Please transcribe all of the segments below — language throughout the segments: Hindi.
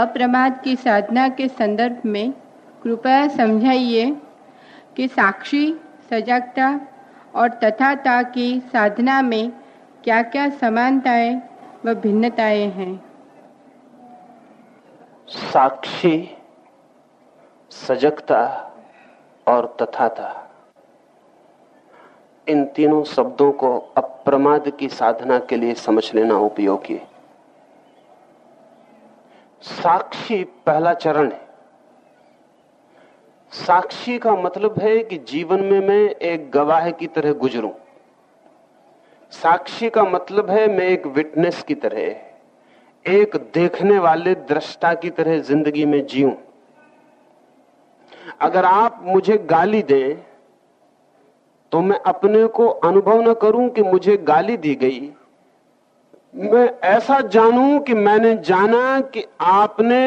अप्रमाद की साधना के संदर्भ में कृपया समझाइए कि साक्षी, सजगता और तथाता की साधना में क्या क्या समानताएँ व भिन्नताएँ हैं? साक्षी, सजगता और तथाता। इन तीनों शब्दों को अप्रमाद की साधना के लिए समझ लेना उपयोगी है। साक्षी पहला चरण है। साक्षी का मतलब है कि जीवन में मैं एक गवाह की तरह गुजरूं। साक्षी का मतलब है मैं एक विटनेस की तरह, एक देखने वाले दृष्टा की तरह ज़िंदगी में जीऊं। अगर आप मुझे गाली दें तो मैं अपने को अनुभव न करूँ कि मुझे गाली दी गई। मैं ऐसा जानूं कि मैंने जाना कि आपने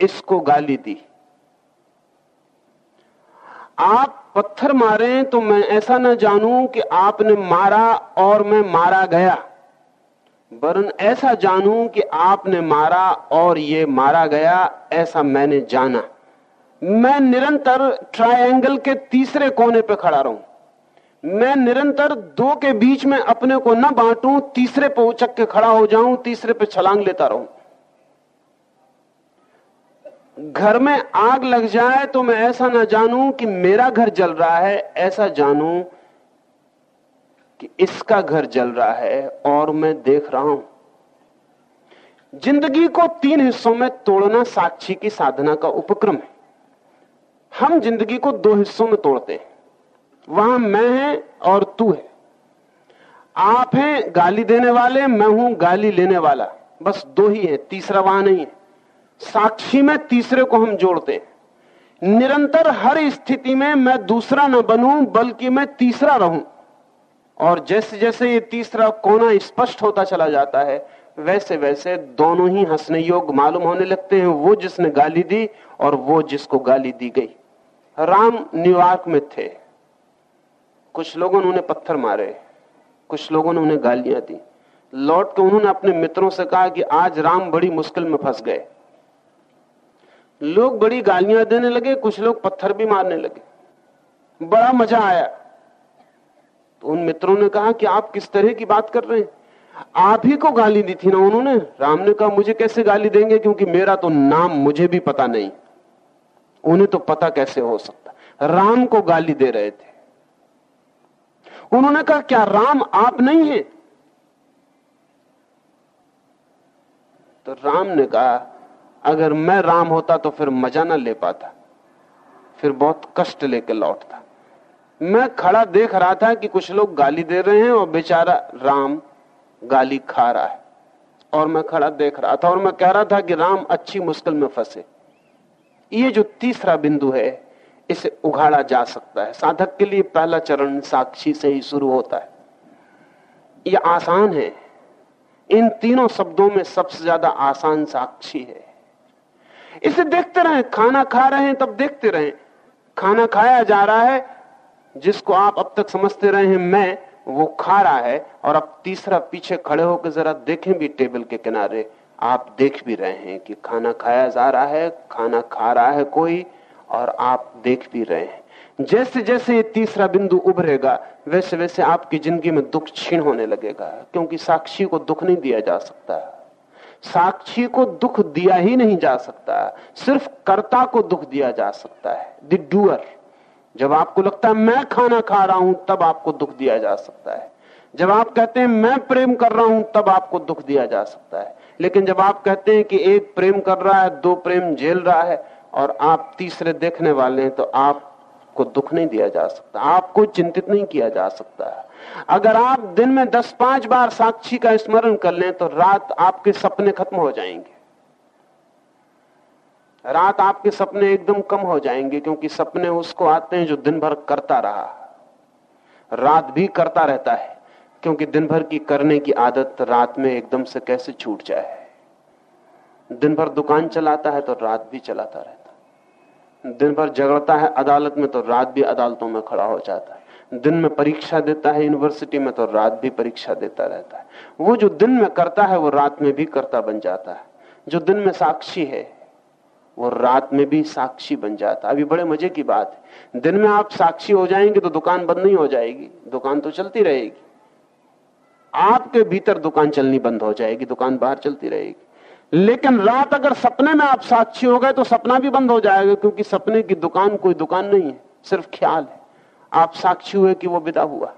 इसको गाली दी। आप पत्थर मारे तो मैं ऐसा ना जानूं कि आपने मारा और मैं मारा गया। वरन ऐसा जानूं कि आपने मारा और ये मारा गया, ऐसा मैंने जाना। मैं निरंतर ट्रायंगल के तीसरे कोने पे खड़ा रहूँ। मैं निरंतर दो के बीच में अपने को न बांटूं, तीसरे पे उचक के खड़ा हो जाऊँ, तीसरे पे छलांग लेता रहूँ। घर में आग लग जाए तो मैं ऐसा ना जानूं कि मेरा घर जल रहा है, ऐसा जानूं कि इसका घर जल रहा है और मैं देख रहा हूँ। ज़िंदगी को तीन हिस्सों में तोड़ना साक्षी की साधना का उपक्रम है। हम ज़िंदगी को दो हिस्सों में तोड़ते हैं। वहाँ मैं है और तू है। आप हैं गाली देने वाले, मैं हूँ गाली लेने वाला। बस दो ही है, तीसरा वहाँ नहीं है। साक्षी में तीसरे को हम जोड़ते हैं। निरंतर हर स्थिति में मैं दूसरा न बनूं, बल्कि मैं तीसरा रहूँ। और जैसे जैसे ये तीसरा कोना स्पष्ट होता चला जाता है वैसे वैसे दोनों ही हंसने योग मालूम होने लगते हैं, वो जिसने गाली दी और वो जिसको गाली दी गई। राम न्यूयॉर्क में थे। कुछ लोगों ने उन्हें पत्थर मारे, कुछ लोगों ने उन्हें गालियाँ दी। लौट के उन्होंने अपने मित्रों से कहा कि आज राम बड़ी मुश्किल में फंस गए। लोग बड़ी गालियाँ देने लगे, कुछ लोग पत्थर भी मारने लगे। बड़ा मज़ा आया। तो उन मित्रों ने कहा कि आप किस तरह की बात कर रहे हैं? आप ही को गाली दी थी ना उन्होंने? राम ने कहा, मुझे कैसे गाली देंगे? क्योंकि मेरा तो नाम मुझे भी पता नहीं। उन्हें तो पता कैसे हो सकता? राम को गाली दे रहे थे। उन्होंने कहा, क्या राम आप नहीं है? तो राम ने कहा, अगर मैं राम होता तो फिर मज़ा ना ले पाता, फिर बहुत कष्ट लेके लौटता। मैं खड़ा देख रहा था कि कुछ लोग गाली दे रहे हैं और बेचारा राम गाली खा रहा है। और मैं खड़ा देख रहा था और मैं कह रहा था कि राम अच्छी मुश्किल में फंसे। ये जो तीसरा बिंदु है इसे उघाड़ा जा सकता है। साधक के लिए पहला चरण साक्षी से ही शुरू होता है। यह आसान है। इन तीनों शब्दों में सबसे ज़्यादा आसान साक्षी है। इसे देखते रहे, खाना खा रहे हैं तब देखते रहे। खाना खाया जा रहा है, जिसको आप अब तक समझते रहे हैं, मैं, वो खा रहा है, और अब तीसरा पीछे खड़े होकर जरा देखें भी टेबल के किनारे। आप देख भी रहे हैं कि खाना खाया जा रहा है, खाना खा रहा है कोई और आप देख भी रहे हैं। जैसे जैसे ये तीसरा बिंदु उभरेगा, वैसे वैसे आपकी ज़िंदगी में दुख छीण होने लगेगा, क्योंकि साक्षी को दुख नहीं दिया जा सकता। साक्षी को दुख दिया ही नहीं जा सकता। सिर्फ़ कर्ता को दुख दिया जा सकता है द डूअर जब आपको लगता है, मैं खाना खा रहा हूँ, तब आपको दुख दिया जा सकता है। जब आप कहते हैं, मैं प्रेम कर रहा हूँ, तब आपको दुख दिया जा सकता है। लेकिन जब आप कहते हैं कि एक प्रेम कर रहा है, दो प्रेम झेल रहा है और आप तीसरे देखने वाले हैं तो आपको दुख नहीं दिया जा सकता, आपको चिंतित नहीं किया जा सकता अगर आप दिन में दस पाँच बार साक्षी का स्मरण कर लें तो रात आपके सपने खत्म हो जाएँगे। रात आपके सपने एकदम कम हो जाएँगे क्योंकि सपने उसको आते हैं जो दिन भर करता रहा। रात भी करता रहता है, क्योंकि दिन भर की करने की आदत रात में एकदम से कैसे छूट जाए। दिन भर दुकान चलाता है तो रात भी चलाता रहता दिन भर झगड़ता है अदालत में तो रात भी अदालतों में खड़ा हो जाता है। दिन में परीक्षा देता है यूनिवर्सिटी में तो रात भी परीक्षा देता रहता है। वो जो दिन में करता है, वो रात में भी करता बन जाता है। जो दिन में साक्षी है, वो रात में भी साक्षी बन जाता है। अभी बड़े मज़े की बात है। दिन में आप साक्षी हो जाएँगे तो दुकान बंद नहीं हो जाएगी। दुकान तो चलती रहेगी। आपके भीतर दुकान चलनी बंद हो जाएगी। दुकान बाहर चलती रहेगी। लेकिन रात अगर सपने में आप साक्षी हो गए तो सपना भी बंद हो जाएगा, क्योंकि सपने की दुकान कोई दुकान नहीं है, सिर्फ़ ख्याल है। आप साक्षी हुए कि वो विदा हुआ।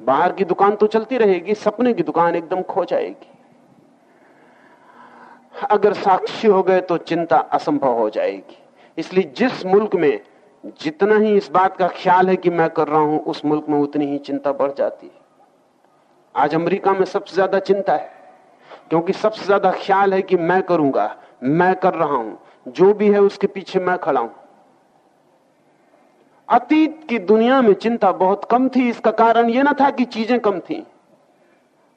बाहर की दुकान तो चलती रहेगी, सपने की दुकान एकदम खो जाएगी। अगर साक्षी हो गए तो चिंता असंभव हो जाएगी। इसलिए जिस मुल्क में जितना ही इस बात का ख्याल है कि मैं कर रहा हूँ, उस मुल्क में उतनी ही चिंता बढ़ जाती है। आज अमेरिका में सबसे ज़्यादा चिंता है। क्योंकि सबसे ज़्यादा ख्याल है कि मैं करूँगा, मैं कर रहा हूँ, जो भी है उसके पीछे मैं खड़ा हूँ। अतीत की दुनिया में चिंता बहुत कम थी, इसका कारण यह ना था कि चीज़ें कम थी।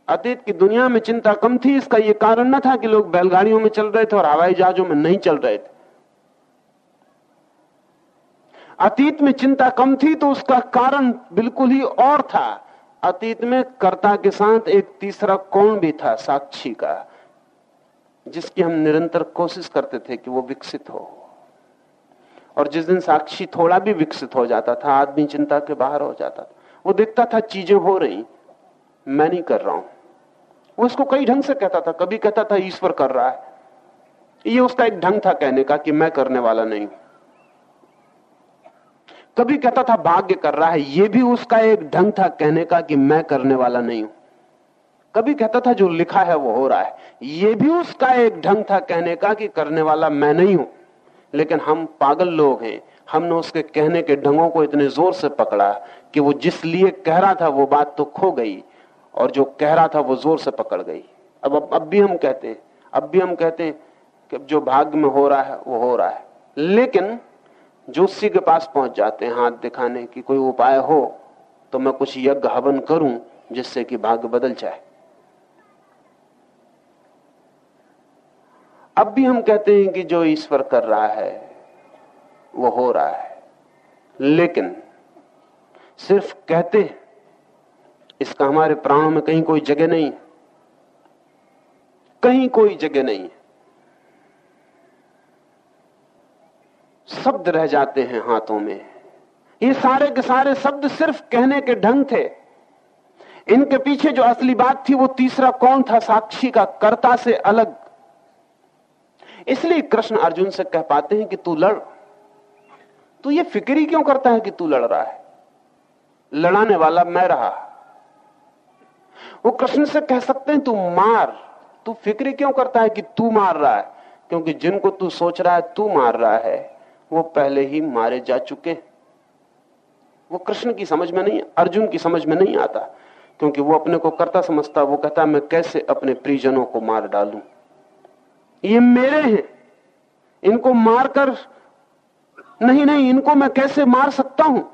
अतीत की दुनिया में चिंता कम थी, इसका यह कारण ना था कि लोग बैलगाड़ियों में चल रहे थे और हवाई जहाजों में नहीं चल रहे थे। अतीत में चिंता कम थी तो उसका कारण बिल्कुल ही और था। अतीत में कर्ता के साथ एक तीसरा कौन भी था, साक्षी का, जिसकी हम निरंतर कोशिश करते थे कि वो विकसित हो। और जिस दिन साक्षी थोड़ा भी विकसित हो जाता था, आदमी चिंता के बाहर हो जाता था, वो देखता था चीज़ें हो रही, मैं नहीं कर रहा हूँ। वो इसको कई ढंग से कहता था, कभी कहता था, ईश्वर कर रहा है। ये उसका एक ढंग था कहने का कि मैं करने वाला नहीं कभी कहता था भाग्य कर रहा है। यह भी उसका एक ढंग था कहने का कि मैं करने वाला नहीं हूँ। कभी कहता था जो लिखा है वो हो रहा है। ये भी उसका एक ढंग था कहने का कि करने वाला मैं नहीं हूँ। लेकिन हम पागल लोग हैं। हमने उसके कहने के ढंगों को इतने ज़ोर से पकड़ा कि वो जिस लिए कह रहा था वो बात तो खो गई और जो कह रहा था वो ज़ोर से पकड़ गई। अब अब, अब भी हम कहते हैं अब भी हम कहते हैं कि जो भाग्य में हो रहा है वो हो रहा है। लेकिन ज्योतिषी के पास पहुँच जाते हैं, हाथ दिखाने की कोई उपाय हो तो मैं कुछ यज्ञ हवन करूँ, जिससे कि भाग्य बदल जाए। अब भी हम कहते हैं कि जो ईश्वर कर रहा है, वो हो रहा है। लेकिन सिर्फ़ कहते हैं, इसका हमारे प्राणों में कहीं कोई जगह नहीं कहीं कोई जगह नहीं शब्द रह जाते हैं हाथों में। ये सारे के सारे शब्द सिर्फ़ कहने के ढंग थे। इनके पीछे जो असली बात थी, वो तीसरा कौन था? साक्षी का कर्ता से अलग। इसलिए कृष्ण अर्जुन से कह पाते हैं कि तू लड़। तू ये फिक्री क्यों करता है कि तू लड़ रहा है? लड़ाने वाला मैं रहा। वो कृष्ण से कह सकते हैं, तू मार। तू फ़िक्र क्यों करता है कि तू मार रहा है? क्योंकि जिनको तू सोच रहा है, तू मार रहा है। वो पहले ही मारे जा चुके वो कृष्ण की समझ में नहीं, अर्जुन की समझ में नहीं आता, क्योंकि वो अपने को करता समझता, वो कहता मैं कैसे अपने परिजनों को मार डालूं? ये मेरे हैं। इनको मारकर, नहीं नहीं, इनको मैं कैसे मार सकता हूँ?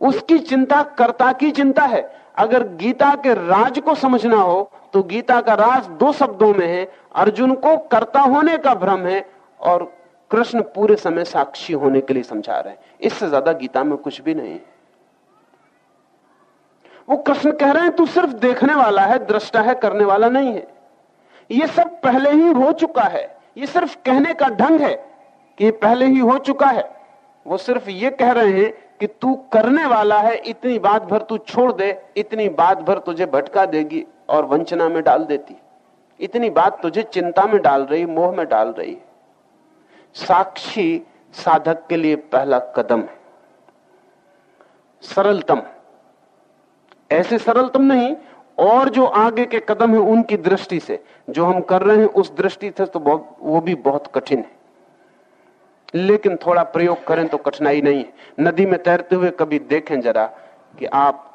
उसकी चिंता कर्ता की चिंता है। अगर गीता के राज को समझना हो तो गीता का राज दो शब्दों में है, अर्जुन को कर्ता होने का भ्रम है, और कृष्ण पूरे समय साक्षी होने के लिए समझा रहे हैं। इससे ज़्यादा गीता में कुछ भी नहीं है। वो कृष्ण कह रहे हैं, तू सिर्फ़ देखने वाला है, दृष्टा है, करने वाला नहीं है। ये सब पहले ही हो चुका है। ये सिर्फ़ कहने का ढंग है कि पहले ही हो चुका है। वो सिर्फ़ ये कह रहे हैं कि तू करने वाला है, इतनी बात भर तू छोड़ दे, इतनी बात भर तुझे भटका देगी और वंचना में डाल देती। इतनी बात तुझे चिंता में डाल रही, मोह में डाल रही साक्षी साधक के लिए पहला कदम है। सरलतम। ऐसे सरलतम नहीं, और जो आगे के कदम है उनकी दृष्टि से। जो हम कर रहे हैं उस दृष्टि से तो बहुत, वो भी बहुत कठिन है। लेकिन थोड़ा प्रयोग करें तो कठिनाई नहीं है। नदी में तैरते हुए कभी देखें जरा कि आप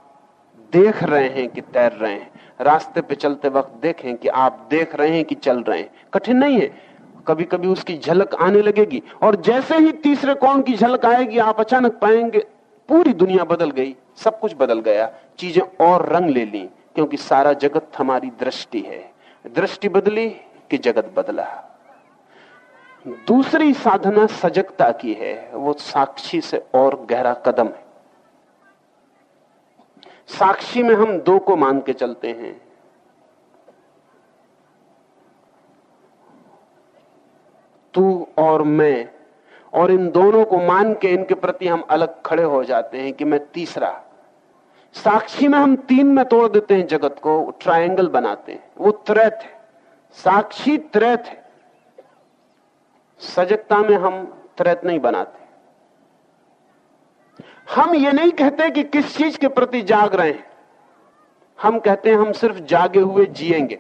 देख रहे हैं कि तैर रहे हैं। रास्ते पे चलते वक्त देखें कि आप देख रहे हैं कि चल रहे हैं। कठिन नहीं है। कभी कभी उसकी झलक आने लगेगी। और जैसे ही तीसरे कोण की झलक आएगी, आप अचानक पाएँगे पूरी दुनिया बदल गई, सब कुछ बदल गया। चीज़ें और रंग ले ली, क्योंकि सारा जगत हमारी दृष्टि है। दृष्टि बदली कि जगत बदला। दूसरी साधना सजगता की है, वो साक्षी से और गहरा कदम है। साक्षी में हम दो को मान के चलते हैं। तू और मैं। और इन दोनों को मान के इनके प्रति हम अलग खड़े हो जाते हैं कि मैं तीसरा। साक्षी में हम तीन में तोड़ देते हैं जगत को ट्रायंगल बनाते हैं। वो त्रैत है। साक्षी त्रैत है। सजगता में हम त्रैत नहीं बनाते। हम ये नहीं कहते कि किस चीज़ के प्रति जाग रहे हैं। हम कहते हैं हम सिर्फ़ जागे हुए जिएँगे।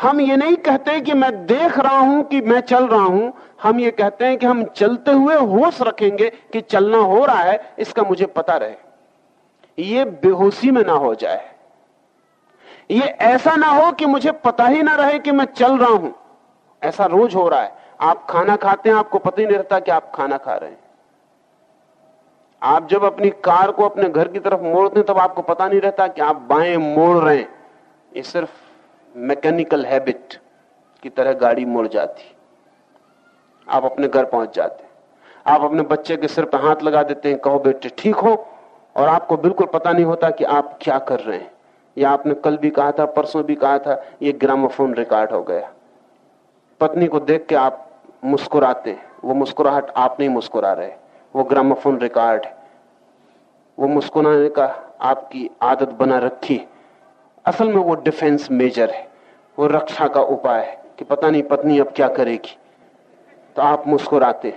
हम ये नहीं कहते कि मैं देख रहा हूँ कि मैं चल रहा हूँ। हम ये कहते हैं कि हम चलते हुए होश रखेंगे कि चलना हो रहा है, इसका मुझे पता रहे। ये बेहोशी में ना हो जाए। ये ऐसा ना हो कि मुझे पता ही ना रहे कि मैं चल रहा हूँ। ऐसा रोज हो रहा है। आप खाना खाते हैं, आपको पता ही नहीं रहता कि आप खाना खा रहे हैं। आप जब अपनी कार को अपने घर की तरफ़ मोड़ते हैं, तब आपको पता नहीं रहता कि आप बाएँ मोड़ रहे हैं। ये सिर्फ़ मैकेनिकल हैबिट की तरह गाड़ी मुड़ जाती। आप अपने घर पहुँच जाते आप अपने बच्चे के सिर पर हाथ लगा देते हैं, कहो, बेटे, ठीक हो? और आपको बिल्कुल पता नहीं होता कि आप क्या कर रहे हैं। या आपने कल भी कहा था, परसों भी कहा था, ये ग्रामोफोन रिकॉर्ड हो गया। पत्नी को देख के आप मुस्कुराते हैं। वो मुस्कुराहट आप नहीं मुस्कुरा रहे। वो ग्रामोफोन रिकॉर्ड है। वो मुस्कुराने का आपकी आदत बना रखी असल में वो डिफेंस मेजर है, वो रक्षा का उपाय है कि पता नहीं पत्नी अब क्या करेगी। तो आप मुस्कुराते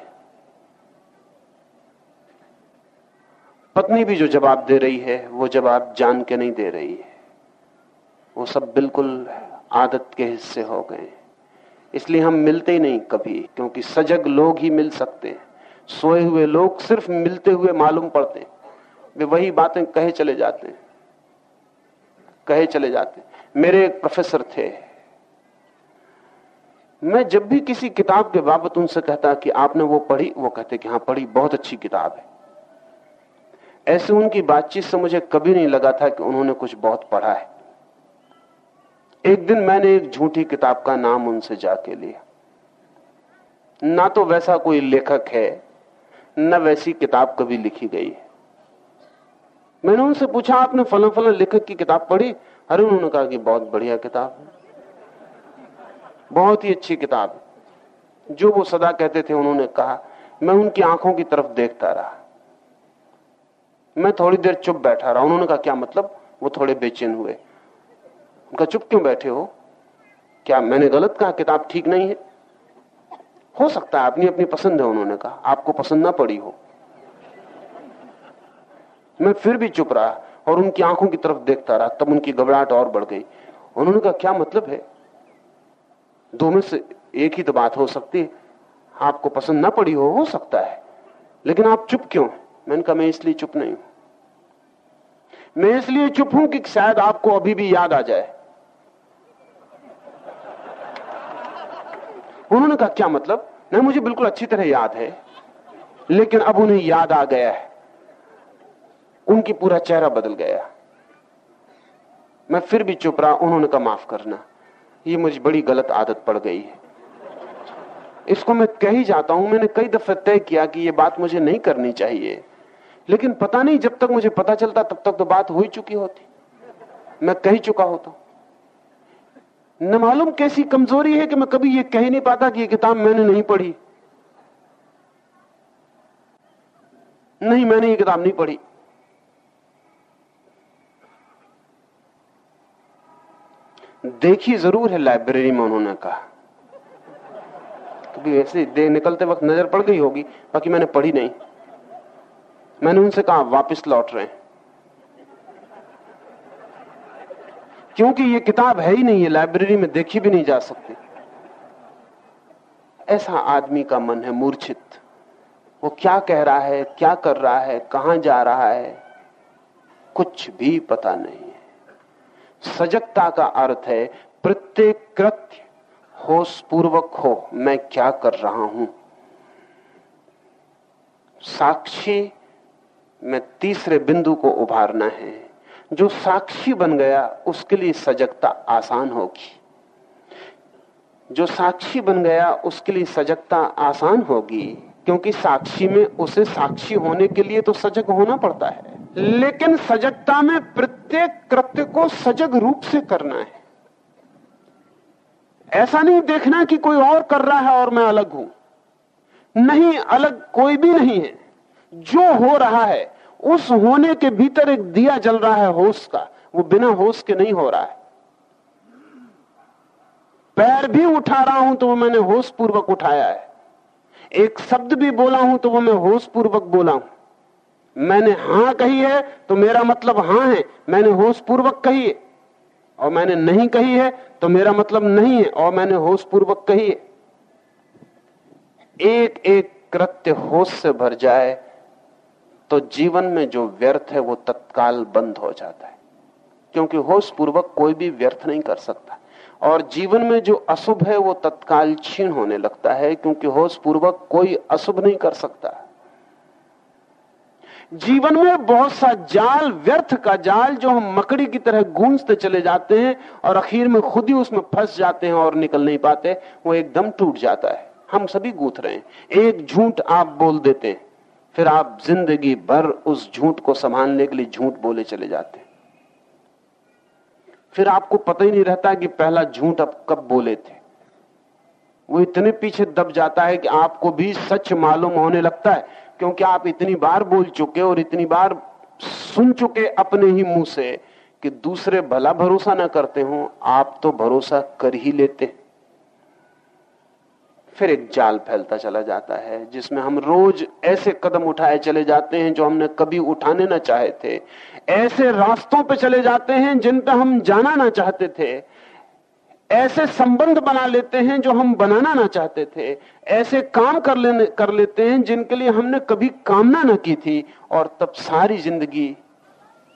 पत्नी भी जो जवाब दे रही है, वो जवाब जान के नहीं दे रही है। वो सब बिल्कुल आदत के हिस्से हो गए इसलिए हम मिलते ही नहीं कभी, क्योंकि सजग लोग ही मिल सकते हैं। सोए हुए लोग सिर्फ़ मिलते हुए मालूम पड़ते वे वही बातें कहे चले जाते हैं। कहे चले जाते। मेरे एक प्रोफेसर थे। मैं जब भी किसी किताब के बाबत उनसे कहता कि आपने वो पढ़ी, वो कहते कि हाँ पढ़ी, बहुत अच्छी किताब है। ऐसे उनकी बातचीत से मुझे कभी नहीं लगा था कि उन्होंने कुछ बहुत पढ़ा है। एक दिन मैंने एक झूठी किताब का नाम उनसे जाके लिया। ना तो वैसा कोई लेखक है, न वैसी किताब कभी लिखी गई है। मैंने उनसे पूछा, आपने फलन फलन लेखक की किताब पढ़ी? अरे, उन्होंने कहा कि बहुत बढ़िया किताब है। बहुत ही अच्छी किताब जो वो सदा कहते थे, उन्होंने कहा, मैं उनकी आँखों की तरफ़ देखता रहा। मैं थोड़ी देर चुप बैठा रहा। उन्होंने कहा, क्या मतलब? वो थोड़े बेचैन हुए। उनका चुप क्यों बैठे हो? क्या मैंने गलत कहा? किताब ठीक नहीं है? हो सकता है अपनी अपनी पसंद है, उन्होंने कहा। आपको पसंद ना पड़ी हो। मैं फिर भी चुप रहा और उनकी आँखों की तरफ़ देखता रहा, तब उनकी घबराहट और बढ़ गई। उन्होंने कहा, क्या मतलब है? दो में से एक ही तो बात हो सकती है। आपको पसंद ना पड़ी हो हो सकता है। लेकिन आप चुप क्यों? मैंने कहा, मैं इसलिए चुप नहीं हूँ। मैं इसलिए चुप हूँ कि शायद आपको अभी भी याद आ जाए। उन्होंने कहा, क्या मतलब? नहीं, मुझे बिल्कुल अच्छी तरह याद है। लेकिन अब उन्हें याद आ गया है। उनकी पूरा चेहरा बदल गया। मैं फिर भी चुप रहा, उन्होंने कहा, माफ़ करना, ये मुझे बड़ी गलत आदत पड़ गई है। इसको मैं कह ही जाता हूँ, मैंने कई दफे तय किया कि ये बात मुझे नहीं करनी चाहिए। लेकिन पता नहीं, जब तक मुझे पता चलता, तब तक तो बात हो ही चुकी होती। मैं कह चुका होता न मालूम कैसी कमज़ोरी है कि मैं कभी ये कह नहीं पाता कि ये किताब मैंने नहीं पढ़ी। नहीं, मैंने ये किताब नहीं पढ़ी। देखी ज़रूर है लाइब्रेरी में उन्होंने कहा। कभी ऐसे दे निकलते वक्त नज़र पड़ गई होगी, बाकी मैंने पढ़ी नहीं। मैंने उनसे कहा, वापस लौट रहे हैं। क्योंकि ये किताब है ही नहीं है लाइब्रेरी में देखी भी नहीं जा सकती। ऐसा आदमी का मन है मूर्छित। वो क्या कह रहा है, क्या कर रहा है, कहाँ जा रहा है, कुछ भी पता नहीं है। सजगता का अर्थ है प्रत्येक कृत्य होश पूर्वक हो, मैं क्या कर रहा हूँ? साक्षी में तीसरे बिंदु को उभारना है। जो साक्षी बन गया, उसके लिए सजगता आसान होगी। जो साक्षी बन गया, उसके लिए सजगता आसान होगी। क्योंकि साक्षी में, उसे साक्षी होने के लिए तो सजग होना पड़ता है। लेकिन सजगता में प्रत्येक कृत्य को सजग रूप से करना है। ऐसा नहीं देखना कि कोई और कर रहा है और मैं अलग हूँ। नहीं, अलग कोई भी नहीं है। जो हो रहा है, उस होने के भीतर एक दिया जल रहा है होश का। वो बिना होश के नहीं हो रहा है। पैर भी उठा रहा हूँ तो वो मैंने होश पूर्वक उठाया है। एक शब्द भी बोला हूँ तो वो मैं होश पूर्वक बोला हूँ। मैंने हाँ कही है तो मेरा मतलब हाँ है। मैंने होश पूर्वक कही है। और मैंने नहीं कही है तो मेरा मतलब नहीं है। और मैंने होश पूर्वक कही है। एक एक कृत्य होश से भर जाए तो जीवन में जो व्यर्थ है वो तत्काल बंद हो जाता है। क्योंकि होश पूर्वक कोई भी व्यर्थ नहीं कर सकता। और जीवन में जो अशुभ है, वो तत्काल छीण होने लगता है, क्योंकि होश पूर्वक कोई अशुभ नहीं कर सकता। जीवन में बहुत सा जाल व्यर्थ का जाल जो हम मकड़ी की तरह गूंजते चले जाते हैं और आखिर में खुद ही उसमें फंस जाते हैं और निकल नहीं पाते, वो एकदम टूट जाता है। हम सभी गूंथ रहे हैं। एक झूठ आप बोल देते हैं, फिर आप ज़िंदगी भर उस झूठ को संभालने के लिए झूठ बोले चले जाते हैं। फिर आपको पता ही नहीं रहता कि पहला झूठ आप कब बोले थे। वो इतने पीछे दब जाता है कि आपको भी सच मालूम होने लगता है, क्योंकि आप इतनी बार बोल चुके और इतनी बार सुन चुके अपने ही मुँह से कि दूसरे भला भरोसा ना करते हो, आप तो भरोसा कर ही लेते फिर एक जाल फैलता चला जाता है, जिसमें हम रोज ऐसे कदम उठाए चले जाते हैं जो हमने कभी उठाने ना चाहे थे। ऐसे रास्तों पे चले जाते हैं जिन पे हम जाना ना चाहते थे। ऐसे संबंध बना लेते हैं जो हम बनाना ना चाहते थे। ऐसे काम कर लेने, कर लेते हैं जिनके लिए हमने कभी कामना ना की थी और तब सारी ज़िंदगी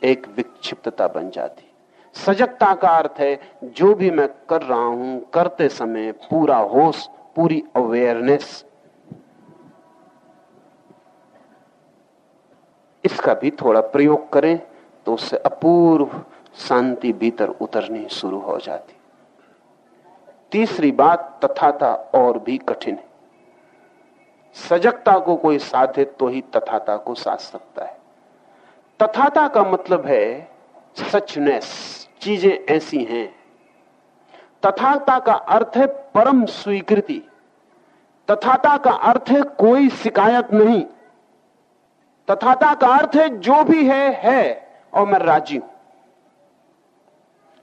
एक विक्षिप्तता बन जाती। सजगता का अर्थ है, जो भी मैं कर रहा हूँ, करते समय पूरा होश, पूरी अवेयरनेस इसका भी थोड़ा प्रयोग करें। तो उससे अपूर्व शांति भीतर उतरनी शुरू हो जाती। तीसरी बात तथाता और भी कठिन है। सजगता को कोई साधे तो ही तथाता को साध सकता है। तथाता का मतलब है सचनेस, चीज़ें ऐसी हैं। तथाता का अर्थ है परम स्वीकृति। तथाता का अर्थ है कोई शिकायत नहीं। तथाता का अर्थ है जो भी है है। और मैं राज़ी हूँ।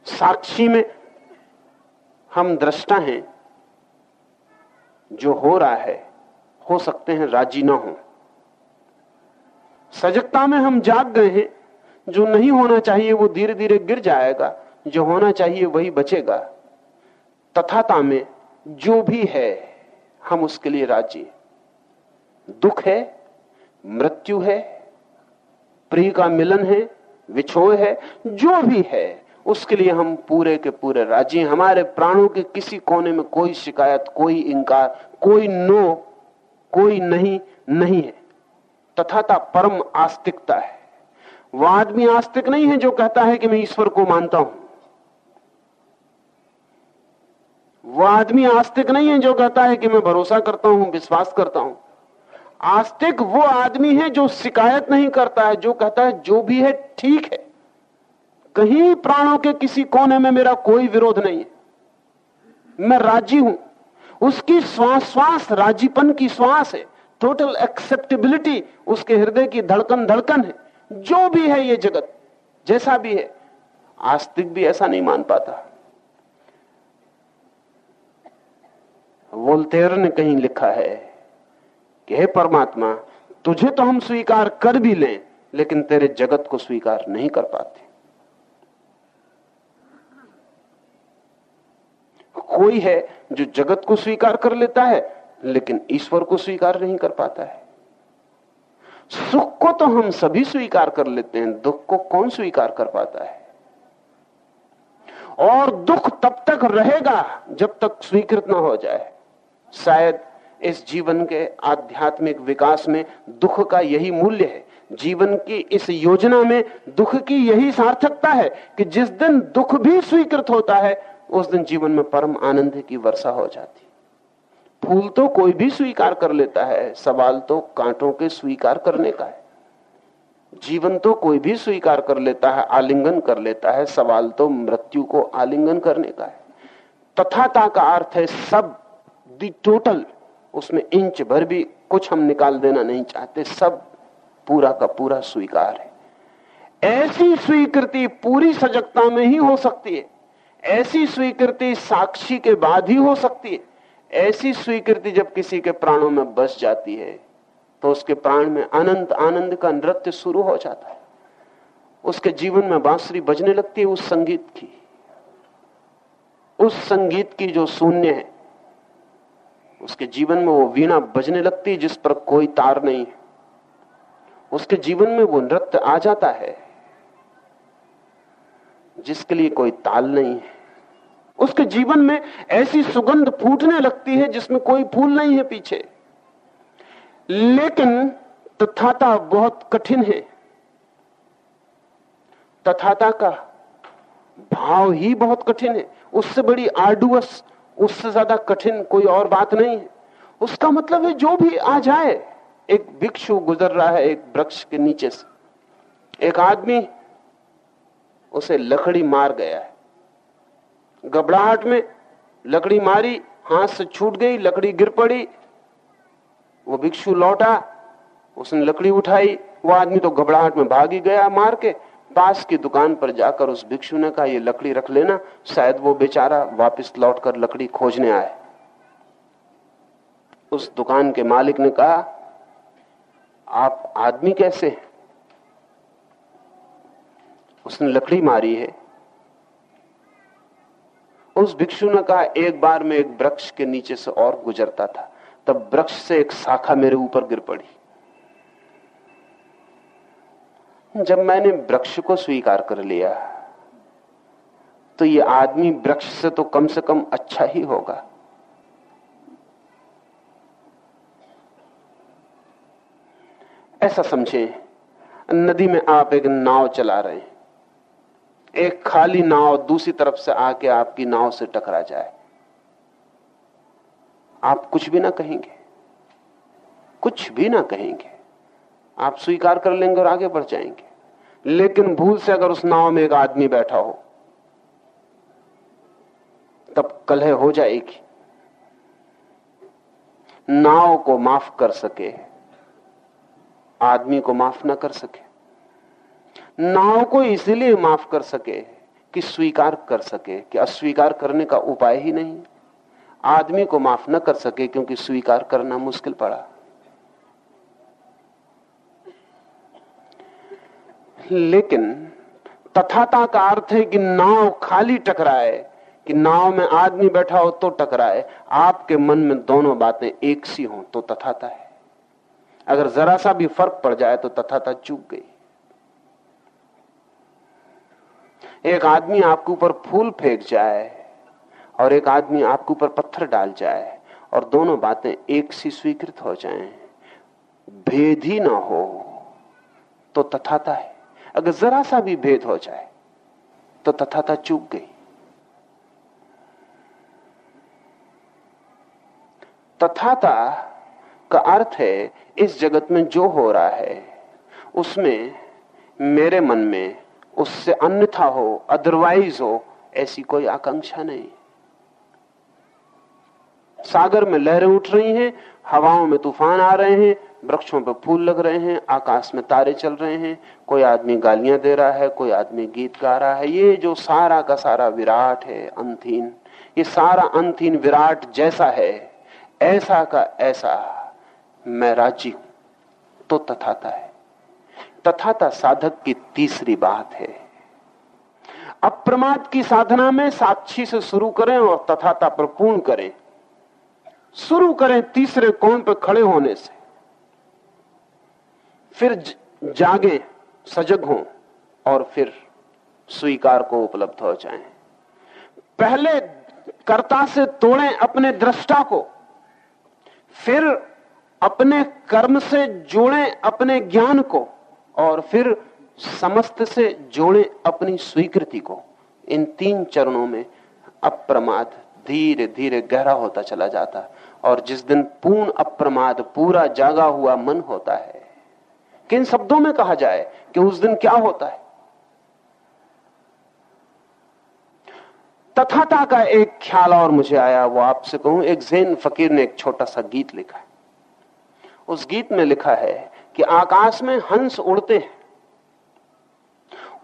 साक्षी में हम दृष्टा हैं, जो हो रहा है, हो सकते हैं राज़ी ना हो। सजगता में हम जाग गए हैं, जो नहीं होना चाहिए वो धीरे धीरे गिर जाएगा, जो होना चाहिए वही बचेगा। तथाता में जो भी है, हम उसके लिए राज़ी दुख है, मृत्यु है, प्रिय का मिलन है विछोह है, जो भी है, उसके लिए हम पूरे के पूरे राज़ी हमारे प्राणों के किसी कोने में कोई शिकायत, कोई इंकार कोई नो, कोई नहीं नहीं है। तथाता परम आस्तिकता है। वह आदमी आस्तिक नहीं है जो कहता है कि मैं ईश्वर को मानता हूँ। वह आदमी आस्तिक नहीं है जो कहता है कि मैं भरोसा करता हूँ, विश्वास करता हूँ। आस्तिक वो आदमी है जो शिकायत नहीं करता है, जो कहता है, जो भी है, ठीक है। कहीं प्राणों के किसी कोने में मेरा कोई विरोध नहीं है। मैं राज़ी हूँ। उसकी श्वास श्वास, राजीपन की श्वास है। टोटल एक्सेप्टेबिलिटी उसके हृदय की धड़कन धड़कन है। जो भी है ये जगत, जैसा भी है, आस्तिक भी ऐसा नहीं मान पाता। वोल्टेयर ने कहीं लिखा है कि हे परमात्मा, तुझे तो हम स्वीकार कर भी लें, लेकिन तेरे जगत को स्वीकार नहीं कर पाते। कोई है जो जगत को स्वीकार कर लेता है, लेकिन ईश्वर को स्वीकार नहीं कर पाता है। सुख को तो हम सभी स्वीकार कर लेते हैं, दुख को कौन स्वीकार कर पाता है? और दुख तब तक रहेगा जब तक स्वीकृत ना हो जाए। शायद इस जीवन के आध्यात्मिक विकास में दुख का यही मूल्य है। जीवन की इस योजना में दुख की यही सार्थकता है कि जिस दिन दुख भी स्वीकृत होता है, उस दिन जीवन में परम आनंद की वर्षा हो जाती। फूल तो कोई भी स्वीकार कर लेता है, सवाल तो कांटों के स्वीकार करने का है। जीवन तो कोई भी स्वीकार कर लेता है, आलिंगन कर लेता है, सवाल तो मृत्यु को आलिंगन करने का है। तथाता का अर्थ है सब दी टोटल। उसमें इंच भर भी कुछ हम निकाल देना नहीं चाहते, सब पूरा का पूरा स्वीकार है। ऐसी स्वीकृति पूरी सजगता में ही हो सकती है। ऐसी स्वीकृति साक्षी के बाद ही हो सकती है। ऐसी स्वीकृति जब किसी के प्राणों में बस जाती है तो उसके प्राण में अनंत आनंद का नृत्य शुरू हो जाता है। उसके जीवन में बांसुरी बजने लगती है उस संगीत की। उस संगीत की जो शून्य है उसके जीवन में वो वीणा बजने लगती जिस पर कोई तार नहीं। उसके जीवन में वो नृत्य आ जाता है, जिसके लिए कोई ताल नहीं है। उसके जीवन में ऐसी सुगंध फूटने लगती है जिसमें कोई फूल नहीं है पीछे। लेकिन तथाता बहुत कठिन है। तथाता का भाव ही बहुत कठिन है। उससे बड़ी आर्डुअस उससे ज़्यादा कठिन कोई और बात नहीं है। उसका मतलब है जो भी आ जाए, एक भिक्षु गुजर रहा है एक वृक्ष के नीचे से। एक आदमी उसे लकड़ी मार गया है। घबराहट में लकड़ी मारी, हाथ से छूट गई, लकड़ी गिर पड़ी। वो भिक्षु लौटा, उसने लकड़ी उठाई। वो आदमी तो घबराहट में भाग ही गया मार के। पास की दुकान पर जाकर उस भिक्षु ने कहा यह लकड़ी रख लेना, शायद वो बेचारा वापस लौटकर लकड़ी खोजने आए। उस दुकान के मालिक ने कहा, आप आदमी कैसे हैं? उसने लकड़ी मारी है। उस भिक्षु ने कहा, एक बार मैं एक वृक्ष के नीचे से और गुजरता था, तब वृक्ष से एक शाखा मेरे ऊपर गिर पड़ी। जब मैंने वृक्ष को स्वीकार कर लिया तो ये आदमी वृक्ष से तो कम से कम अच्छा ही होगा। ऐसा समझे, नदी में आप एक नाव चला रहे हैं। एक खाली नाव दूसरी तरफ़ से आके आपकी नाव से टकरा जाए। आप कुछ भी ना कहेंगे। कुछ भी ना कहेंगे। आप स्वीकार कर लेंगे और आगे बढ़ जाएँगे। लेकिन भूल से अगर उस नाव में एक आदमी बैठा हो, तब कलह हो जाएगी। नाव को माफ़ कर सके, आदमी को माफ़ ना कर सके। नाव को इसलिए माफ़ कर सके कि स्वीकार कर सके कि अस्वीकार करने का उपाय ही नहीं। आदमी को माफ़ न कर सके क्योंकि स्वीकार करना मुश्किल पड़ा। लेकिन तथाता का अर्थ है कि नाव खाली टकराए कि नाव में आदमी बैठा हो तो टकराए। आपके मन में दोनों बातें एक सी हो तो तथाता है। अगर जरा सा भी फ़र्क पड़ जाए तो तथाता चूक गई। एक आदमी आपके ऊपर फूल फेंक जाए और एक आदमी आपके ऊपर पत्थर डाल जाए और दोनों बातें एक सी स्वीकृत हो जाएँ, भेद ही ना हो तो तथाता है। अगर जरा सा भी भेद हो जाए तो तथाता चूक गई। तथाता का अर्थ है, इस जगत में जो हो रहा है, उसमें मेरे मन में उससे अन्यथा हो अदरवाइज़ हो, ऐसी कोई आकांक्षा नहीं। सागर में लहरें उठ रही हैं, हवाओं में तूफ़ान आ रहे हैं वृक्षों पर फूल लग रहे हैं, आकाश में तारे चल रहे हैं, कोई आदमी गालियाँ दे रहा है, कोई आदमी गीत गा रहा है। ये जो सारा का सारा विराट है अंतहीन ये सारा अंतहीन विराट जैसा है, ऐसा का ऐसा मैं राज़ी तो तथाता है। तथाता साधक की तीसरी बात है। अप्रमाद की साधना में साक्षी से शुरू करें और तथाता पर पूर्ण करें। शुरू करें तीसरे कोण पर खड़े होने से। फिर जागे, सजग हों और फिर स्वीकार को उपलब्ध हो जाएँ। पहले कर्ता से तोड़े अपने दृष्टा को, फिर अपने कर्म से जोड़े अपने ज्ञान को और फिर समस्त से जोड़े अपनी स्वीकृति को इन तीन चरणों में अप्रमाद धीरे धीरे गहरा होता चला जाता और जिस दिन पूर्ण अप्रमाद पूरा जागा हुआ मन होता है किन शब्दों में कहा जाए कि उस दिन क्या होता है? तथाता का एक ख्याल और मुझे आया, वो आपसे कहूँ, एक जैन फकीर ने एक छोटा सा गीत लिखा है। उस गीत में लिखा है कि आकाश में हंस उड़ते हैं।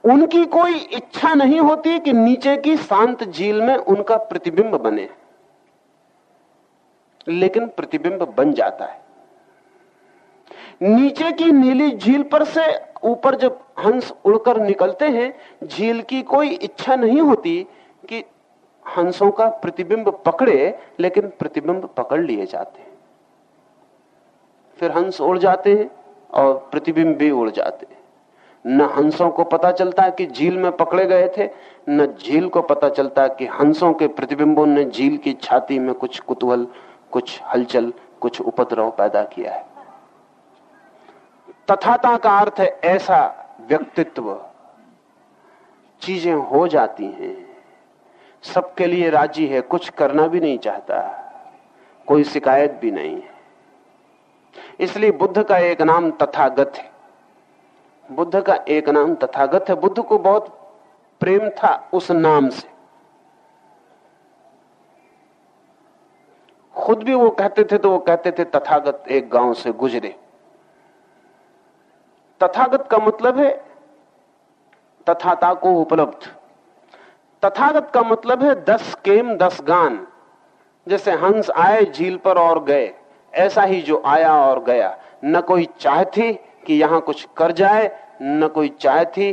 उनकी कोई इच्छा नहीं होती कि नीचे की शांत झील में उनका प्रतिबिंब बने। लेकिन प्रतिबिंब बन जाता है। नीचे की नीली झील पर से ऊपर जब हंस उड़कर निकलते हैं, झील की कोई इच्छा नहीं होती कि हंसों का प्रतिबिंब पकड़े, लेकिन प्रतिबिंब पकड़ लिए जाते हैं। फिर हंस उड़ जाते हैं और प्रतिबिंब भी उड़ जाते हैं। न हंसों को पता चलता है कि झील में पकड़े गए थे, न झील को पता चलता कि हंसों के प्रतिबिंबों ने झील की छाती में कुछ कुतूहल, कुछ हलचल, कुछ उपद्रव पैदा किया है। तथाता का अर्थ है ऐसा व्यक्तित्व चीज़ें हो जाती हैं। सबके लिए राज़ी है, कुछ करना भी नहीं चाहता, कोई शिकायत भी नहीं है। इसलिए बुद्ध का एक नाम तथागत है। बुद्ध का एक नाम तथागत है। बुद्ध को बहुत प्रेम था उस नाम से। खुद भी वो कहते थे तो वो कहते थे तथागत एक गाँव से गुजरे। तथागत का मतलब है तथाता को उपलब्ध। तथागत का मतलब है दस केम, दस गान। जैसे हंस आए, झील पर और गए। ऐसा ही जो आया और गया। न कोई चाह थी कि यहाँ कुछ कर जाए, न कोई चाह थी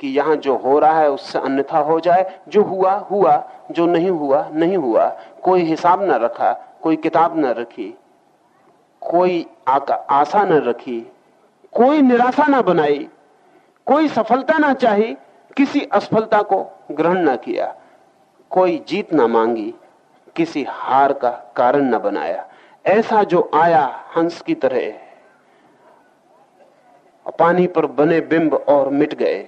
कि यहाँ जो हो रहा है उससे अन्यथा हो जाए। जो हुआ हुआ। जो नहीं हुआ नहीं हुआ। कोई हिसाब न रखा, कोई किताब न रखी, कोई आशा न रखी। कोई निराशा ना बनाई, कोई सफलता ना चाही, किसी असफलता को ग्रहण ना किया, कोई जीत ना मांगी, किसी हार का कारण ना बनाया। ऐसा जो आया हंस की तरह, पानी पर बने बिंब और मिट गए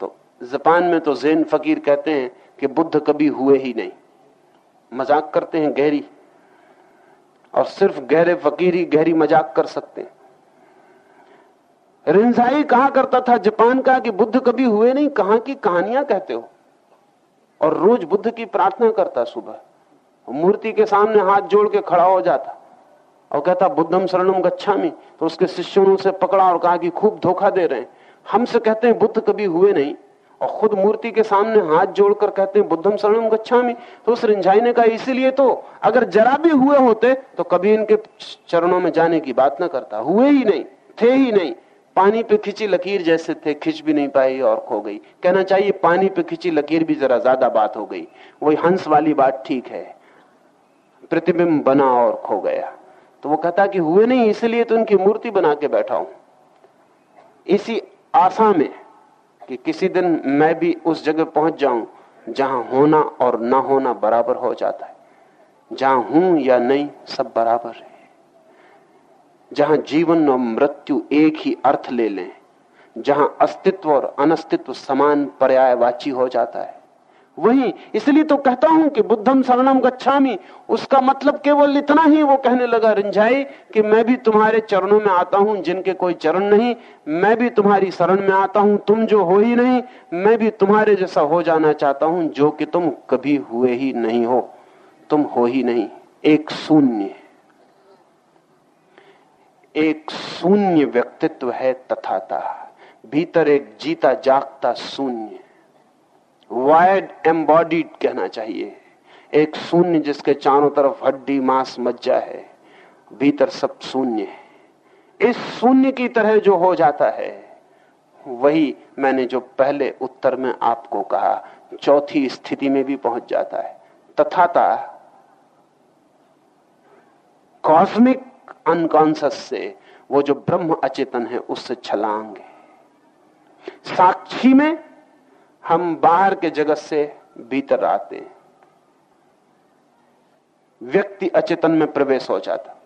तो जापान में तो जैन फकीर कहते हैं कि बुद्ध कभी हुए ही नहीं। मज़ाक करते हैं गहरी, और सिर्फ़ गहरे फकीर ही गहरी मज़ाक कर सकते हैं। रिंजाई कहा करता था, जापान का कि बुद्ध कभी हुए नहीं, कहाँ की कहानियाँ कहते हो? और रोज बुद्ध की प्रार्थना करता सुबह। मूर्ति के सामने हाथ जोड़ के खड़ा हो जाता। और कहता, बुद्धम शरणम गच्छामी। तो उसके शिष्यों ने उसे पकड़ा और कहा कि खूब धोखा दे रहे हैं। हमसे कहते हैं, बुद्ध कभी हुए नहीं। और खुद मूर्ति के सामने हाथ जोड़कर कहते हैं, बुद्धम शरणम गच्छामी। तो उस रिंझाई ने कहा, इसीलिए तो अगर जरा भी हुए होते तो कभी इनके चरणों में जाने की बात ना करता। हुए ही नहीं, थे ही नहीं। पानी पे खिंची लकीर जैसे थे, खिंच भी नहीं पाई और खो गई। कहना चाहिए, पानी पे खिंची लकीर भी जरा ज़्यादा बात हो गई। वही हंस वाली बात ठीक है। प्रतिबिंब बना और खो गया। तो वो कहता कि हुए नहीं, इसलिए तो उनकी मूर्ति बना के बैठा हूँ। इसी आशा में कि किसी दिन मैं भी उस जगह पहुँच जाऊँ, जहाँ होना और ना होना बराबर हो जाता है। जहाँ हूँ या नहीं, सब बराबर है। जहाँ जीवन और मृत्यु एक ही अर्थ ले लें, जहाँ अस्तित्व और अनस्तित्व समान पर्यायवाची हो जाता है। वही इसलिए तो कहता हूँ कि बुद्धम शरणम गच्छामी। उसका मतलब केवल इतना ही वो कहने लगा, रिंझाई, कि मैं भी तुम्हारे चरणों में आता हूँ, जिनके कोई चरण नहीं। मैं भी तुम्हारी शरण में आता हूँ, तुम जो हो ही नहीं। मैं भी तुम्हारे जैसा हो जाना चाहता हूँ, जो कि तुम कभी हुए ही नहीं हो। तुम हो ही नहीं। एक शून्य। एक शून्य व्यक्तित्व है तथाता। भीतर एक जीता जागता शून्य। वाइड एम्बॉडीड कहना चाहिए। एक शून्य जिसके चारों तरफ़ हड्डी, मांस, मज्जा है। भीतर सब शून्य है। इस शून्य की तरह जो हो जाता है, वही मैंने जो पहले उत्तर में आपको कहा, चौथी स्थिति में भी पहुँच जाता है। तथाता कॉस्मिक अनकॉन्सियस से वो जो ब्रह्म अचेतन है उससे छलांग। है साक्षी में हम बाहर के जगत से भीतर आते। हैं व्यक्ति अचेतन में प्रवेश हो जाता।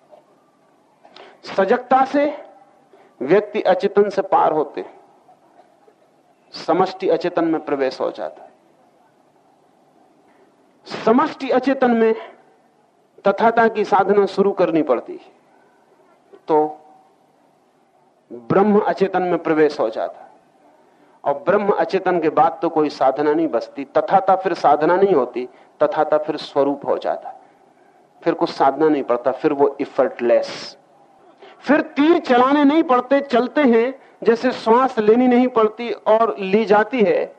सजगता से व्यक्ति अचेतन से पार होते। समष्टि अचेतन में प्रवेश हो जाता। समष्टि अचेतन में तथाता की साधना शुरू करनी पड़ती। तो ब्रह्म अचेतन में प्रवेश हो जाता। और ब्रह्म अचेतन के बाद तो कोई साधना नहीं बसती। तथाता फिर साधना नहीं होती, तथाता फिर स्वरूप हो जाता। फिर कुछ साधना नहीं पड़ता, फिर वो इफर्टलेस फिर तीर चलाने नहीं पड़ते, चलते हैं, जैसे श्वास लेनी नहीं पड़ती और ली जाती है।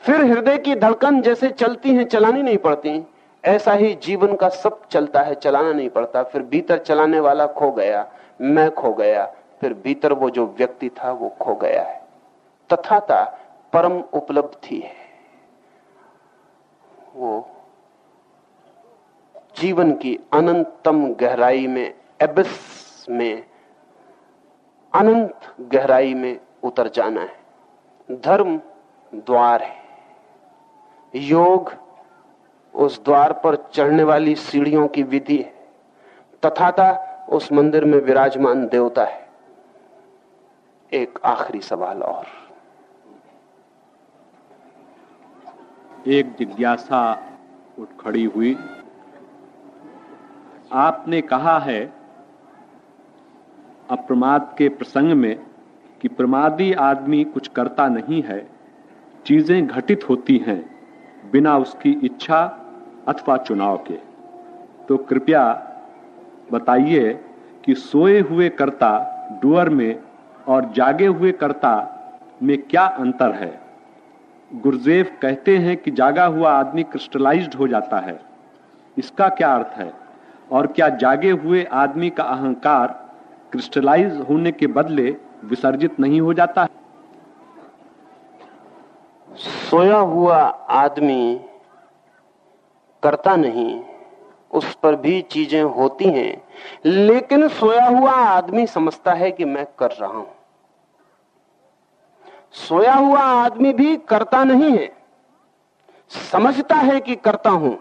फिर हृदय की धड़कन जैसे चलती है, चलानी नहीं पड़ती। ऐसा ही जीवन का सब चलता है, चलाना नहीं पड़ता। फिर भीतर चलाने वाला खो गया, मैं खो गया, फिर भीतर वो जो व्यक्ति था, वो खो गया है। तथाता परम उपलब्धि है। वो जीवन की अनंतम गहराई में एबिस में, अनंत गहराई में उतर जाना है। धर्म द्वार है। योग उस द्वार पर चढ़ने वाली सीढ़ियों की विधि है। तथाता उस मंदिर में विराजमान देवता है। एक आखिरी सवाल और। एक जिज्ञासा उठ खड़ी हुई। आपने कहा है, अप्रमाद के प्रसंग में कि प्रमादी आदमी कुछ करता नहीं है, चीज़ें घटित होती हैं, बिना उसकी इच्छा अथवा चुनाव के। तो कृपया बताइए कि सोए हुए कर्ता डुअर में और जागे हुए कर्ता में क्या अंतर है? गुरजेफ कहते हैं कि जागा हुआ आदमी क्रिस्टलाइज्ड हो जाता है। इसका क्या अर्थ है? और क्या जागे हुए आदमी का अहंकार क्रिस्टलाइज होने के बदले विसर्जित नहीं हो जाता है? सोया हुआ आदमी करता नहीं, उस पर भी चीज़ें होती हैं, लेकिन सोया हुआ आदमी समझता है कि मैं कर रहा हूँ। सोया हुआ आदमी भी करता नहीं है, समझता है कि करता हूँ।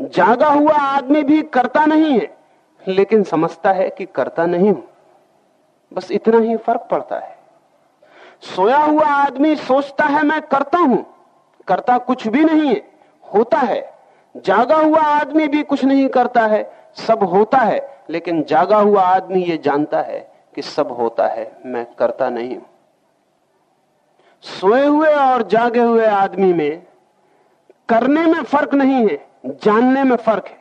जागा हुआ आदमी भी करता नहीं है, लेकिन समझता है कि करता नहीं हूँ। बस इतना ही फ़र्क पड़ता है। सोया हुआ आदमी सोचता है मैं करता हूँ, करता कुछ भी नहीं है होता है। जागा हुआ आदमी भी कुछ नहीं करता है, सब होता है, लेकिन जागा हुआ आदमी ये जानता है कि सब होता है, मैं करता नहीं हूँ। सोए हुए और जागे हुए आदमी में करने में फ़र्क नहीं है, जानने में फ़र्क है।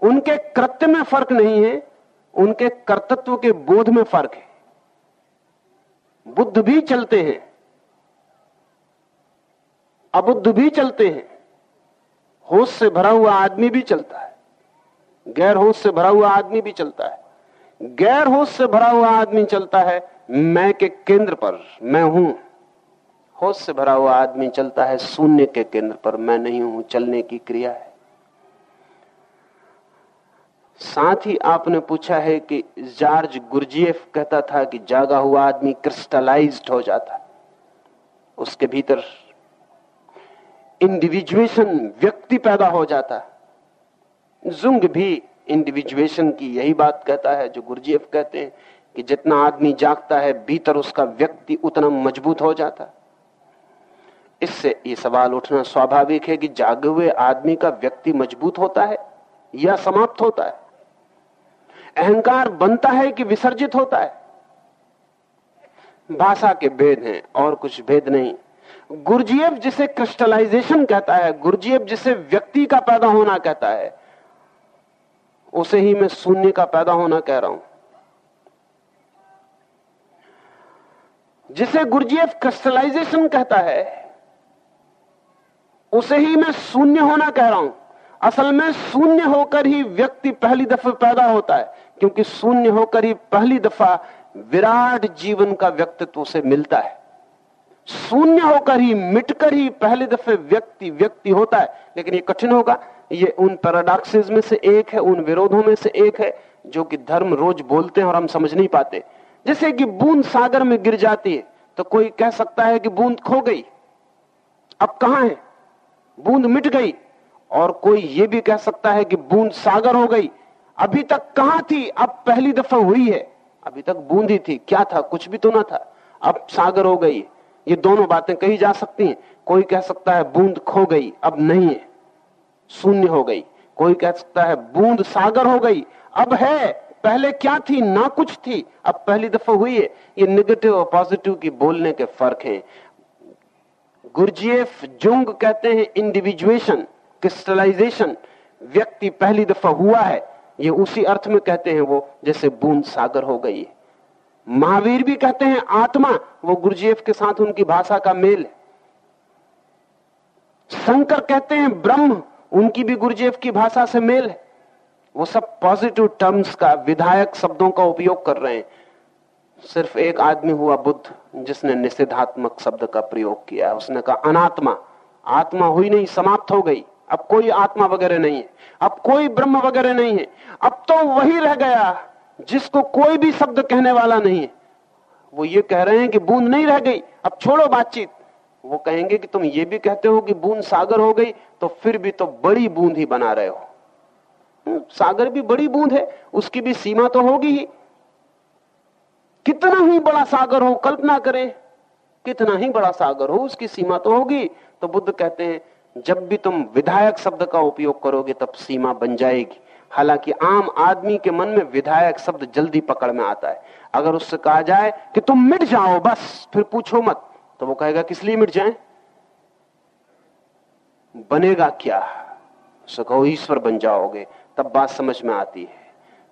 उनके कृत्य में फ़र्क नहीं है, उनके कर्तत्व के बोध में फ़र्क है। बुद्ध भी चलते हैं। अबुद्ध भी चलते हैं, होश से भरा हुआ आदमी भी चलता है, गैर होश से भरा हुआ आदमी भी चलता है। गैर होश से भरा हुआ आदमी चलता है, मैं के केंद्र पर मैं हूँ। होश से भरा हुआ आदमी चलता है, शून्य के केंद्र पर मैं नहीं हूँ, चलने की क्रिया है। साथ ही आपने पूछा है कि जॉर्ज गुरजीएफ कहता था कि जागा हुआ आदमी क्रिस्टलाइज्ड हो जाता उसके भीतर इंडिविजुएशन व्यक्ति पैदा हो जाता जुंग भी इंडिविजुएशन की यही बात कहता है जो गुरजीएफ कहते हैं कि जितना आदमी जागता है, भीतर उसका व्यक्ति उतना मज़बूत हो जाता इससे ये सवाल उठना स्वाभाविक है कि जागे हुए आदमी का व्यक्ति मज़बूत होता है या समाप्त होता है? अहंकार बनता है कि विसर्जित होता है? भाषा के भेद हैं और कुछ भेद नहीं। गुरजीएफ जिसे क्रिस्टलाइजेशन कहता है गुरजीएफ जिसे व्यक्ति का पैदा होना कहता है, उसे ही मैं शून्य का पैदा होना कह रहा हूँ। जिसे गुरजीएफ क्रिस्टलाइजेशन कहता है, उसे ही मैं शून्य होना कह रहा हूँ। असल में शून्य होकर ही व्यक्ति पहली दफ़ा पैदा होता है, क्योंकि शून्य होकर ही पहली दफ़ा विराट जीवन का व्यक्तित्व से मिलता है। शून्य होकर ही, मिटकर ही पहले दफे व्यक्ति व्यक्ति होता है। लेकिन ये कठिन होगा। ये उन पैराडॉक्सेस में से एक है, उन विरोधों में से एक है, जो कि धर्म रोज बोलते हैं और हम समझ नहीं पाते। जैसे कि बूंद सागर में गिर जाती है तो कोई कह सकता है कि बूंद खो गई। अब कहाँ है? बूंद मिट गई। और कोई ये भी कह सकता है कि बूंद सागर हो गई। अभी तक कहाँ थी? अब पहली दफ़ा हुई है। अभी तक बूंद ही थी। क्या था? कुछ भी तो ना था। अब सागर हो गई। ये दोनों बातें कही जा सकती हैं। कोई कह सकता है, बूंद खो गई, अब नहीं है। शून्य हो गई। कोई कह सकता है, बूंद सागर हो गई, अब है। पहले क्या थी? ना कुछ थी। अब पहली दफ़ा हुई है। ये निगेटिव और पॉजिटिव की बोलने के फ़र्क हैं। गुरजीएफ जुंग कहते हैं इंडिविजुएशन क्रिस्टलाइजेशन व्यक्ति पहली दफ़ा हुआ है। ये उसी अर्थ में कहते हैं वो, जैसे बूंद सागर हो गई है। महावीर भी कहते हैं, आत्मा, वो गुरुजीएफ के साथ उनकी भाषा का मेल है। शंकर कहते हैं, ब्रह्म, उनकी भी गुरुजेफ की भाषा से मेल है। वो सब पॉजिटिव टर्म्स का, विधायक शब्दों का उपयोग कर रहे हैं। सिर्फ़ एक आदमी हुआ बुद्ध, जिसने निषेधात्मक शब्द का प्रयोग किया उसने कहा, अनात्मा, आत्मा हुई नहीं, समाप्त हो गई। अब कोई आत्मा वगैरह नहीं है। अब कोई ब्रह्म वगैरह नहीं है। अब तो वही रह गया। जिसको कोई भी शब्द कहने वाला नहीं है। वो ये कह रहे हैं कि बूंद नहीं रह गई अब छोड़ो बातचीत। वो कहेंगे कि तुम ये भी कहते हो कि बूंद सागर हो गई तो फिर भी तो बड़ी बूंद ही बना रहे हो। हम्म, सागर भी बड़ी बूंद है उसकी भी सीमा तो होगी ही। कितना ही बड़ा सागर हो कल्पना करें कितना ही बड़ा सागर हो उसकी सीमा तो होगी। तो बुद्ध कहते हैं जब भी तुम विधायक शब्द का उपयोग करोगे तब सीमा बन जाएगी। हालाँकि आम आदमी के मन में विधायक शब्द जल्दी पकड़ में आता है। अगर उससे कहा जाए कि तुम मिट जाओ, बस, फिर पूछो मत तो वो कहेगा, किस लिए मिट जाए? बनेगा क्या? उससे कहो, ईश्वर बन जाओगे, तब बात समझ में आती है।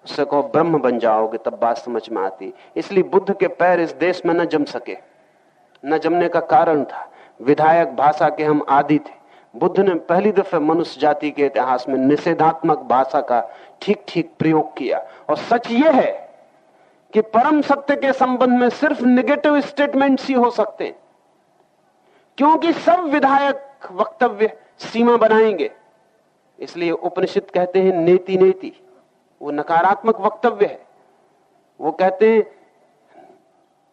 उससे कहो, ब्रह्म बन जाओगे, तब बात समझ में आती है। इसलिए बुद्ध के पैर इस देश में न जम सके। न जमने का कारण था। विधायक भाषा के हम आदि थे। बुद्ध ने पहली दफे मनुष्य जाति के इतिहास में निषेधात्मक भाषा का ठीक ठीक प्रयोग किया। और सच यह है कि परम सत्य के संबंध में सिर्फ़ निगेटिव स्टेटमेंट्स ही हो सकते हैं। क्योंकि सब विधायक वक्तव्य सीमा बनाएँगे। इसलिए उपनिषद कहते हैं, नेति नेति। वो नकारात्मक वक्तव्य है। वो कहते हैं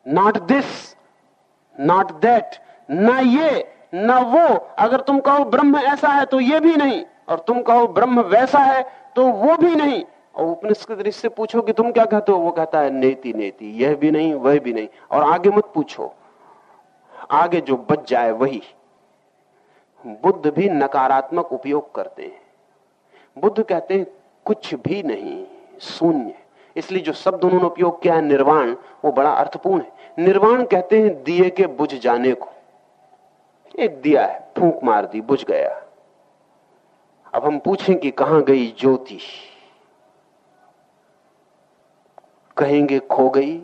नॉट दिस नॉट दैट ना ये। ना वो, अगर तुम कहो ब्रह्म ऐसा है तो ये भी नहीं। और तुम कहो ब्रह्म वैसा है तो वो भी नहीं। और उपनिषद से पूछो कि तुम क्या कहते हो, वो कहता है, नेति नेति, यह भी नहीं, वह भी नहीं। और आगे मत पूछो। आगे जो बच जाए, वही। बुद्ध भी नकारात्मक उपयोग करते हैं। बुद्ध कहते हैं, कुछ भी नहीं, शून्य। इसलिए जो शब्द उन्होंने उपयोग किया है, निर्वाण, वो बड़ा अर्थपूर्ण है। निर्वाण कहते हैं, दिए के बुझ जाने को। एक दिया है, फूक मार दी, बुझ गया। अब हम पूछें कि कहाँ गई ज्योति? कहेंगे, खो गई।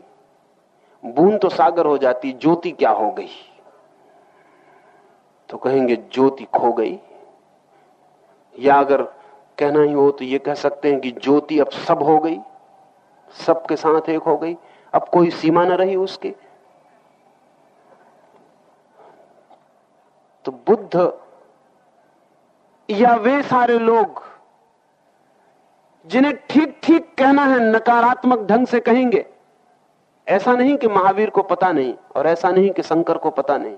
बूंद तो सागर हो जाती, ज्योति क्या हो गई? तो कहेंगे, ज्योति खो गई। या अगर कहना ही हो तो ये कह सकते हैं कि ज्योति अब सब हो गई, सबके साथ एक हो गई। अब कोई सीमा न रही उसकी। तो बुद्ध या वे सारे लोग जिन्हें ठीक ठीक कहना है, नकारात्मक ढंग से कहेंगे, ऐसा नहीं कि महावीर को पता नहीं और ऐसा नहीं कि शंकर को पता नहीं।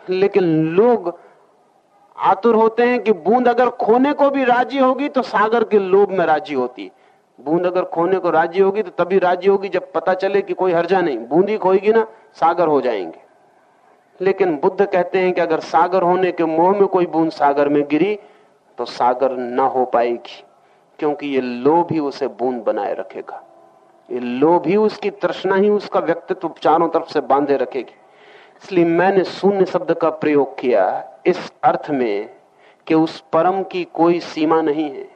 लेकिन लोग आतुर होते हैं कि बूंद अगर खोने को भी राज़ी होगी तो सागर के लोभ में राज़ी होती बूंद अगर खोने को राज़ी होगी तो तभी राज़ी होगी जब पता चले कि कोई हर्जा नहीं, बूंदी खोएगी ना, सागर हो जाएँगे। लेकिन बुद्ध कहते हैं कि अगर सागर होने के मोह में कोई बूंद सागर में गिरी तो सागर ना हो पाएगी, क्योंकि ये लोभ ही उसे बूंद बनाए रखेगा। ये लोभ ही उसकी तृष्णा ही उसका व्यक्तित्व चारों तरफ़ से बांधे रखेगी। इसलिए मैंने शून्य शब्द का प्रयोग किया इस अर्थ में कि उस परम की कोई सीमा नहीं है।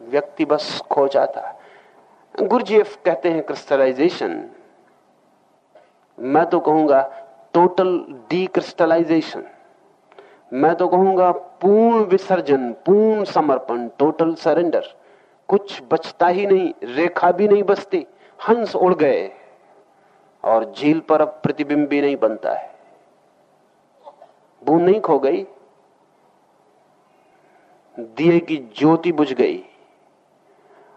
व्यक्ति बस खो जाता। है गुरुजीएफ कहते हैं क्रिस्टलाइजेशन मैं तो कहूँगा टोटल डीक्रिस्टलाइजेशन मैं तो कहूँगा पूर्ण विसर्जन, पूर्ण समर्पण टोटल सरेंडर कुछ बचता ही नहीं, रेखा भी नहीं बचती, हंस उड़ गए। और झील पर अब प्रतिबिंब भी नहीं बनता है। बूंद नहीं खो गई। दिए की ज्योति बुझ गई।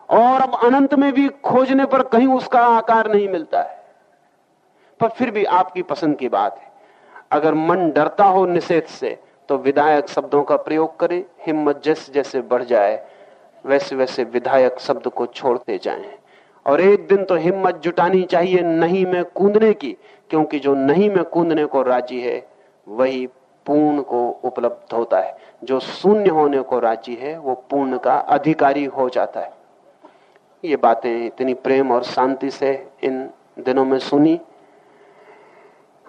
और अब अनंत में भी खोजने पर कहीं उसका आकार नहीं मिलता है। पर फिर भी आपकी पसंद की बात है। अगर मन डरता हो निषेध से तो विधायक शब्दों का प्रयोग करें, हिम्मत जैसे जैसे बढ़ जाए, वैसे वैसे विधायक शब्द को छोड़ते जाएँ। और एक दिन तो हिम्मत जुटानी चाहिए नहीं में कूदने की, क्योंकि जो नहीं में कूदने को राज़ी है, वही पूर्ण को उपलब्ध होता है। जो शून्य होने को राज़ी है, वो पूर्ण का अधिकारी हो जाता है। ये बातें इतनी प्रेम और शांति से इन दिनों में सुनी।